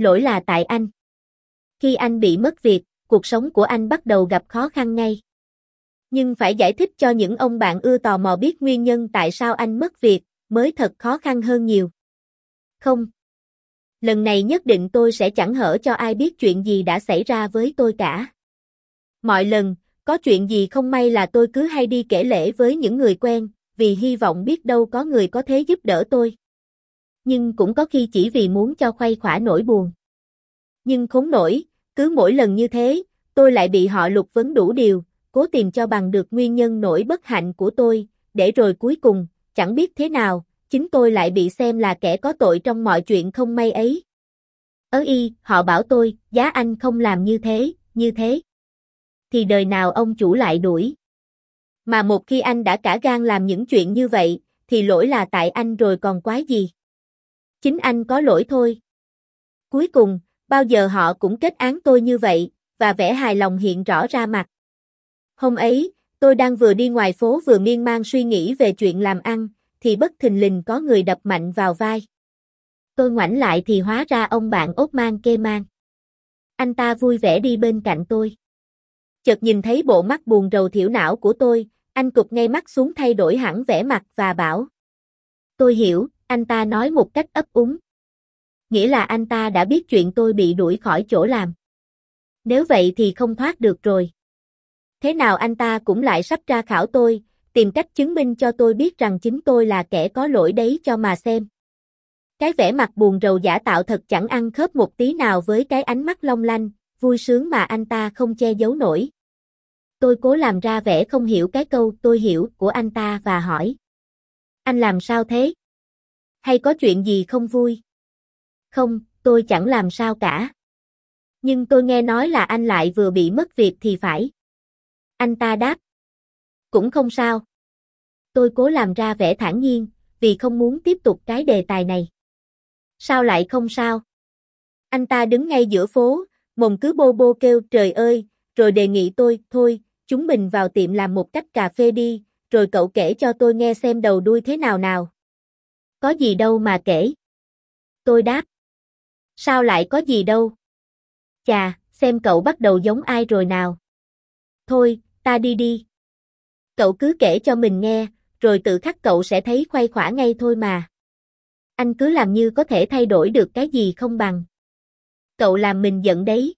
Lỗi là tại anh. Khi anh bị mất việc, cuộc sống của anh bắt đầu gặp khó khăn ngay. Nhưng phải giải thích cho những ông bạn ưa tò mò biết nguyên nhân tại sao anh mất việc, mới thật khó khăn hơn nhiều. Không. Lần này nhất định tôi sẽ chẳng hở cho ai biết chuyện gì đã xảy ra với tôi cả. Mọi lần, có chuyện gì không may là tôi cứ hay đi kể lễ với những người quen, vì hy vọng biết đâu có người có thể giúp đỡ tôi. Nhưng cũng có khi chỉ vì muốn cho khuây khỏa nỗi buồn. Nhưng khốn nổi, cứ mỗi lần như thế, tôi lại bị họ lục vấn đủ điều, cố tìm cho bằng được nguyên nhân nỗi bất hạnh của tôi, để rồi cuối cùng, chẳng biết thế nào, chính tôi lại bị xem là kẻ có tội trong mọi chuyện không may ấy. Ớ y, họ bảo tôi, giá anh không làm như thế, như thế. Thì đời nào ông chủ lại đuổi. Mà một khi anh đã cả gan làm những chuyện như vậy, thì lỗi là tại anh rồi còn quái gì. Chính anh có lỗi thôi. Cuối cùng, bao giờ họ cũng kết án tôi như vậy, và vẻ hài lòng hiện rõ ra mặt. Hôm ấy, tôi đang vừa đi ngoài phố vừa miên man suy nghĩ về chuyện làm ăn, thì bất thình lình có người đập mạnh vào vai. Tôi ngoảnh lại thì hóa ra ông bạn ốt mang kê mang. Anh ta vui vẻ đi bên cạnh tôi. Chợt nhìn thấy bộ mắt buồn rầu thiểu não của tôi, anh cụp ngay mắt xuống thay đổi hẳn vẻ mặt và bảo. Tôi hiểu, anh ta nói một cách ấp úng. Nghĩa là anh ta đã biết chuyện tôi bị đuổi khỏi chỗ làm. Nếu vậy thì không thoát được rồi. Thế nào anh ta cũng lại sắp ra khảo tôi, tìm cách chứng minh cho tôi biết rằng chính tôi là kẻ có lỗi đấy cho mà xem. Cái vẻ mặt buồn rầu giả tạo thật chẳng ăn khớp một tí nào với cái ánh mắt long lanh, vui sướng mà anh ta không che giấu nổi. Tôi cố làm ra vẻ không hiểu cái câu tôi hiểu của anh ta và hỏi. Anh làm sao thế? Hay có chuyện gì không vui? Không, tôi chẳng làm sao cả. Nhưng tôi nghe nói là anh lại vừa bị mất việc thì phải. Anh ta đáp. Cũng không sao. Tôi cố làm ra vẻ thản nhiên, vì không muốn tiếp tục cái đề tài này. Sao lại không sao? Anh ta đứng ngay giữa phố, mồm cứ bô bô kêu trời ơi, rồi đề nghị tôi, thôi, chúng mình vào tiệm làm một cách cà phê đi, rồi cậu kể cho tôi nghe xem đầu đuôi thế nào nào. Có gì đâu mà kể. Tôi đáp. Sao lại có gì đâu? Chà, xem cậu bắt đầu giống ai rồi nào. Thôi, ta đi đi. Cậu cứ kể cho mình nghe, rồi tự khắc cậu sẽ thấy khoai khỏa ngay thôi mà. Anh cứ làm như có thể thay đổi được cái gì không bằng. Cậu làm mình giận đấy.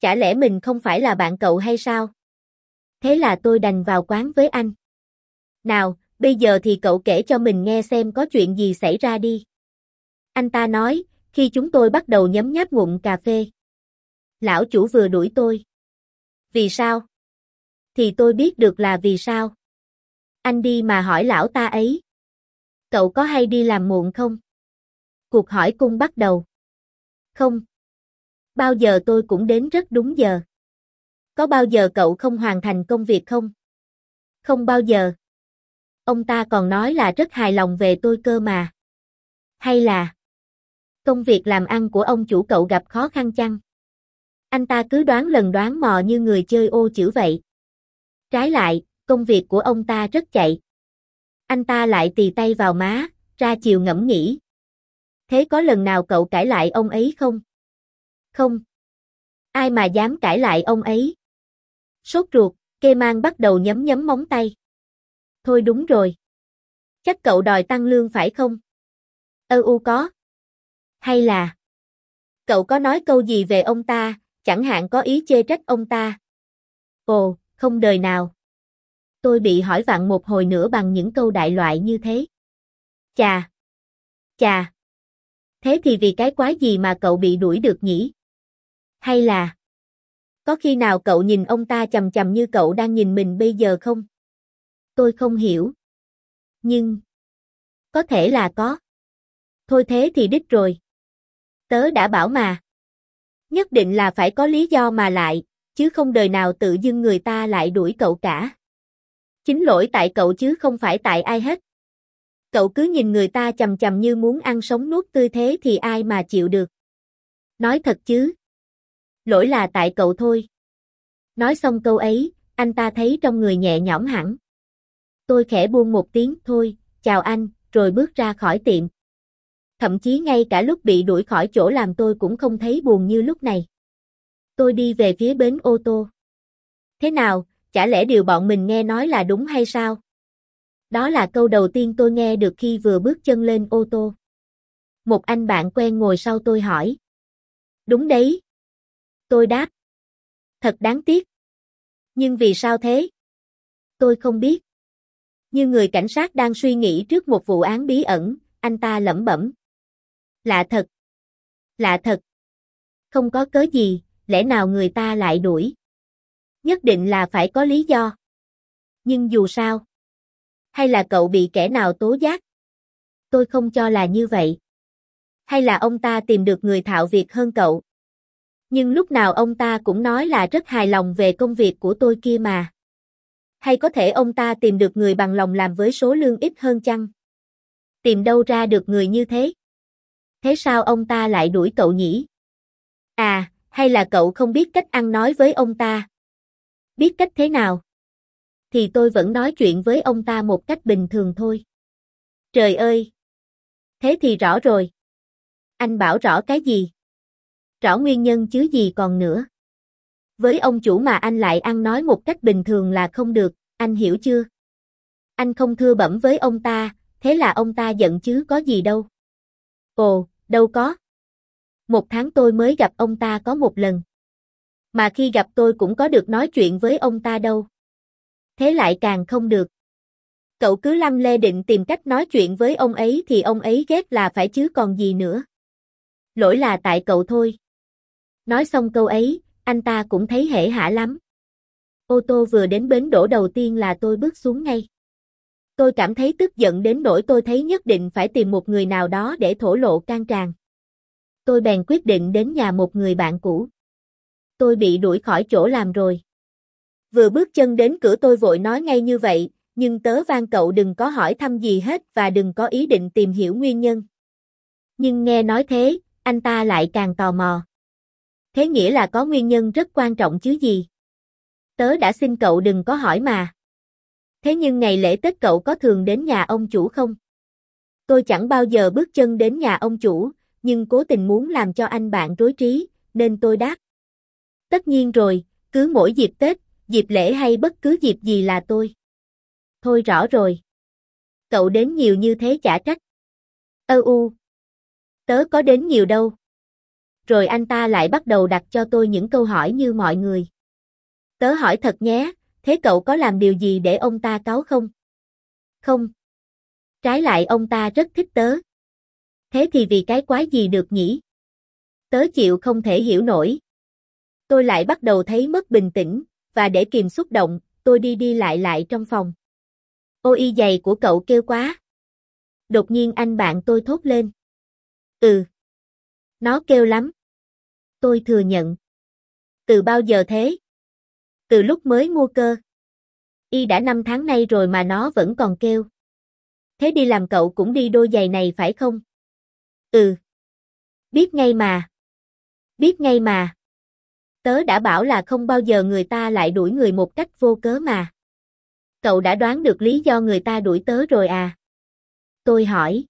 Chả lẽ mình không phải là bạn cậu hay sao? Thế là tôi đành vào quán với anh. Nào, bây giờ thì cậu kể cho mình nghe xem có chuyện gì xảy ra đi. Anh ta nói, khi chúng tôi bắt đầu nhấm nháp ngụm cà phê. Lão chủ vừa đuổi tôi. Vì sao? Thì tôi biết được là vì sao. Anh đi mà hỏi lão ta ấy. Cậu có hay đi làm muộn không? Cuộc hỏi cung bắt đầu. Không. Bao giờ tôi cũng đến rất đúng giờ. Có bao giờ cậu không hoàn thành công việc không? Không bao giờ. Ông ta còn nói là rất hài lòng về tôi cơ mà. Hay là công việc làm ăn của ông chủ cậu gặp khó khăn chăng? Anh ta cứ đoán lần đoán mò như người chơi ô chữ vậy. Trái lại, công việc của ông ta rất chạy. Anh ta lại tì tay vào má, ra chiều ngẫm nghĩ. Thế có lần nào cậu cãi lại ông ấy không? Không. Ai mà dám cãi lại ông ấy? Sốt ruột, kê mang bắt đầu nhấm nhấm móng tay. Thôi đúng rồi. Chắc cậu đòi tăng lương phải không? Ơ u có. Hay là... Cậu có nói câu gì về ông ta, chẳng hạn có ý chê trách ông ta? Ồ, không đời nào. Tôi bị hỏi vặn một hồi nữa bằng những câu đại loại như thế. Chà! Chà! Thế thì vì cái quái gì mà cậu bị đuổi được nhỉ? Hay là... Có khi nào cậu nhìn ông ta chằm chằm như cậu đang nhìn mình bây giờ không? Tôi không hiểu. Nhưng... Có thể là có. Thôi thế thì đích rồi. Tớ đã bảo mà. Nhất định là phải có lý do mà lại, chứ không đời nào tự dưng người ta lại đuổi cậu cả. Chính lỗi tại cậu chứ không phải tại ai hết. Cậu cứ nhìn người ta chầm chầm như muốn ăn sống nuốt tươi thế thì ai mà chịu được. Nói thật chứ. Lỗi là tại cậu thôi. Nói xong câu ấy, anh ta thấy trong người nhẹ nhõm hẳn. Tôi khẽ buông một tiếng thôi, chào anh, rồi bước ra khỏi tiệm. Thậm chí ngay cả lúc bị đuổi khỏi chỗ làm tôi cũng không thấy buồn như lúc này. Tôi đi về phía bến ô tô. Thế nào, chả lẽ điều bọn mình nghe nói là đúng hay sao? Đó là câu đầu tiên tôi nghe được khi vừa bước chân lên ô tô. Một anh bạn quen ngồi sau tôi hỏi. Đúng đấy. Tôi đáp. Thật đáng tiếc. Nhưng vì sao thế? Tôi không biết. Như người cảnh sát đang suy nghĩ trước một vụ án bí ẩn, anh ta lẩm bẩm. Lạ thật. Lạ thật. Không có cớ gì, lẽ nào người ta lại đuổi? Nhất định là phải có lý do. Nhưng dù sao. Hay là cậu bị kẻ nào tố giác? Tôi không cho là như vậy. Hay là ông ta tìm được người thạo việc hơn cậu? Nhưng lúc nào ông ta cũng nói là rất hài lòng về công việc của tôi kia mà. Hay có thể ông ta tìm được người bằng lòng làm với số lương ít hơn chăng? Tìm đâu ra được người như thế? Thế sao ông ta lại đuổi cậu nhỉ? À, hay là cậu không biết cách ăn nói với ông ta? Biết cách thế nào? Thì tôi vẫn nói chuyện với ông ta một cách bình thường thôi. Trời ơi! Thế thì rõ rồi. Anh bảo rõ cái gì? Rõ nguyên nhân chứ gì còn nữa. Với ông chủ mà anh lại ăn nói một cách bình thường là không được, anh hiểu chưa? Anh không thưa bẩm với ông ta, thế là ông ta giận chứ có gì đâu. Ồ, đâu có. Một tháng tôi mới gặp ông ta có một lần. Mà khi gặp tôi cũng có được nói chuyện với ông ta đâu. Thế lại càng không được. Cậu cứ lăm lê định tìm cách nói chuyện với ông ấy thì ông ấy ghét là phải chứ còn gì nữa. Lỗi là tại cậu thôi. Nói xong câu ấy, anh ta cũng thấy hể hả lắm. Ô tô vừa đến bến đổ đầu tiên là tôi bước xuống ngay. Tôi cảm thấy tức giận đến nỗi tôi thấy nhất định phải tìm một người nào đó để thổ lộ can tràn. Tôi bèn quyết định đến nhà một người bạn cũ. Tôi bị đuổi khỏi chỗ làm rồi. Vừa bước chân đến cửa tôi vội nói ngay như vậy, nhưng tớ van cậu đừng có hỏi thăm gì hết và đừng có ý định tìm hiểu nguyên nhân. Nhưng nghe nói thế, anh ta lại càng tò mò. Thế nghĩa là có nguyên nhân rất quan trọng chứ gì? Tớ đã xin cậu đừng có hỏi mà. Thế nhưng ngày lễ Tết cậu có thường đến nhà ông chủ không? Tôi chẳng bao giờ bước chân đến nhà ông chủ, nhưng cố tình muốn làm cho anh bạn rối trí, nên tôi đáp. Tất nhiên rồi, cứ mỗi dịp Tết, dịp lễ hay bất cứ dịp gì là tôi. Thôi rõ rồi. Cậu đến nhiều như thế chả trách. Ơ u. Tớ có đến nhiều đâu. Rồi anh ta lại bắt đầu đặt cho tôi những câu hỏi như mọi người. Tớ hỏi thật nhé, thế cậu có làm điều gì để ông ta cáo không? Không. Trái lại ông ta rất thích tớ. Thế thì vì cái quái gì được nhỉ? Tớ chịu không thể hiểu nổi. Tôi lại bắt đầu thấy mất bình tĩnh, và để kìm xúc động, tôi đi đi lại lại trong phòng. Ô y giày của cậu kêu quá. Đột nhiên anh bạn tôi thốt lên. Ừ. Nó kêu lắm. Tôi thừa nhận. Từ bao giờ thế? Từ lúc mới mua cơ. Y đã 5 tháng nay rồi mà nó vẫn còn kêu. Thế đi làm cậu cũng đi đôi giày này phải không? Ừ. Biết ngay mà. Biết ngay mà. Tớ đã bảo là không bao giờ người ta lại đuổi người một cách vô cớ mà. Cậu đã đoán được lý do người ta đuổi tớ rồi à? Tôi hỏi.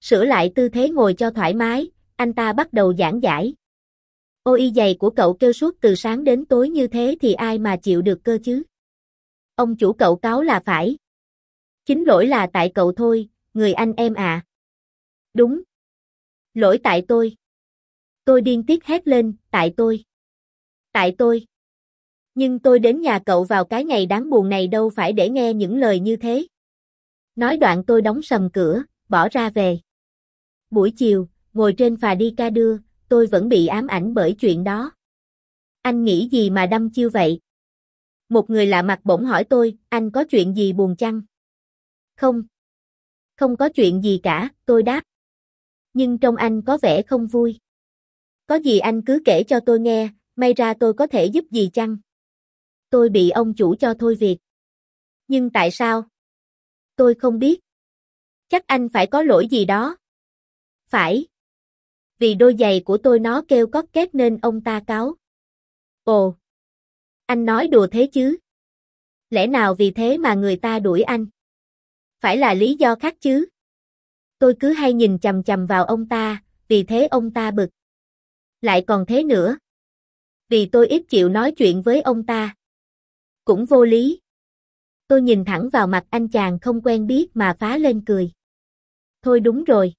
Sửa lại tư thế ngồi cho thoải mái, anh ta bắt đầu giảng giải. Ôi giày của cậu kêu suốt từ sáng đến tối như thế thì ai mà chịu được cơ chứ? Ông chủ cậu cáo là phải. Chính lỗi là tại cậu thôi, người anh em à. Đúng. Lỗi tại tôi. Tôi điên tiết hét lên, tại tôi. Tại tôi. Nhưng tôi đến nhà cậu vào cái ngày đáng buồn này đâu phải để nghe những lời như thế. Nói đoạn tôi đóng sầm cửa, bỏ ra về. Buổi chiều, ngồi trên phà đi ca đưa, tôi vẫn bị ám ảnh bởi chuyện đó. Anh nghĩ gì mà đâm chiêu vậy? Một người lạ mặt bỗng hỏi tôi, anh có chuyện gì buồn chăng? Không. Không có chuyện gì cả, tôi đáp. Nhưng trong anh có vẻ không vui. Có gì anh cứ kể cho tôi nghe, may ra tôi có thể giúp gì chăng? Tôi bị ông chủ cho thôi việc. Nhưng tại sao? Tôi không biết. Chắc anh phải có lỗi gì đó. Phải. Vì đôi giày của tôi nó kêu cót két nên ông ta cáo. Ồ. Anh nói đùa thế chứ? Lẽ nào vì thế mà người ta đuổi anh? Phải là lý do khác chứ? Tôi cứ hay nhìn chầm chầm vào ông ta, vì thế ông ta bực. Lại còn thế nữa. Vì tôi ít chịu nói chuyện với ông ta. Cũng vô lý. Tôi nhìn thẳng vào mặt anh chàng không quen biết mà phá lên cười. Thôi đúng rồi.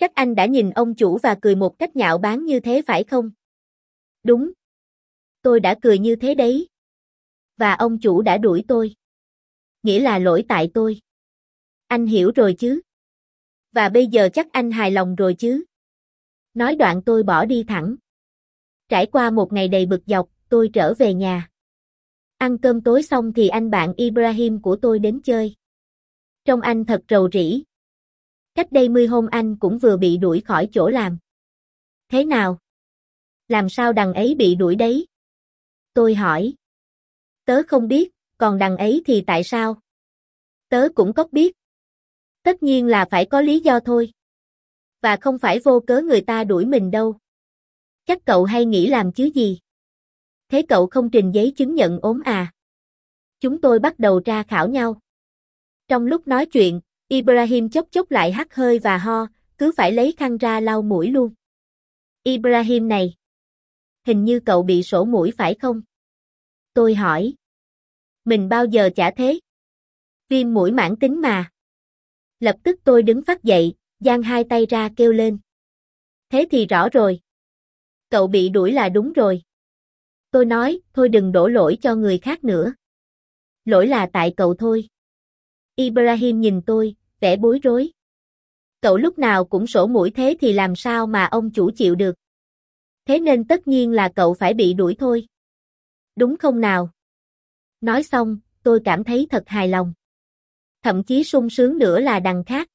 Chắc anh đã nhìn ông chủ và cười một cách nhạo báng như thế phải không? Đúng. Tôi đã cười như thế đấy. Và ông chủ đã đuổi tôi. Nghĩa là lỗi tại tôi. Anh hiểu rồi chứ? Và bây giờ chắc anh hài lòng rồi chứ? Nói đoạn tôi bỏ đi thẳng. Trải qua một ngày đầy bực dọc, tôi trở về nhà. Ăn cơm tối xong thì anh bạn Ibrahim của tôi đến chơi. Trông anh thật rầu rĩ. Cách đây mươi hôm anh cũng vừa bị đuổi khỏi chỗ làm. Thế nào? Làm sao đằng ấy bị đuổi đấy? Tôi hỏi. Tớ không biết, còn đằng ấy thì tại sao? Tớ cũng có biết. Tất nhiên là phải có lý do thôi. Và không phải vô cớ người ta đuổi mình đâu. Chắc cậu hay nghĩ làm chứ gì? Thế cậu không trình giấy chứng nhận ốm à? Chúng tôi bắt đầu tra khảo nhau. Trong lúc nói chuyện, Ibrahim chốc chốc lại hắt hơi và ho, cứ phải lấy khăn ra lau mũi luôn. Ibrahim này. Hình như cậu bị sổ mũi phải không? Tôi hỏi. Mình bao giờ chả thế? Viêm mũi mãn tính mà. Lập tức tôi đứng phát dậy, giang hai tay ra kêu lên. Thế thì rõ rồi. Cậu bị đuổi là đúng rồi. Tôi nói, thôi đừng đổ lỗi cho người khác nữa. Lỗi là tại cậu thôi. Ibrahim nhìn tôi, vẻ bối rối. Cậu lúc nào cũng sổ mũi thế thì làm sao mà ông chủ chịu được. Thế nên tất nhiên là cậu phải bị đuổi thôi. Đúng không nào? Nói xong, tôi cảm thấy thật hài lòng. Thậm chí sung sướng nữa là đằng khác.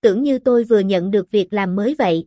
Tưởng như tôi vừa nhận được việc làm mới vậy.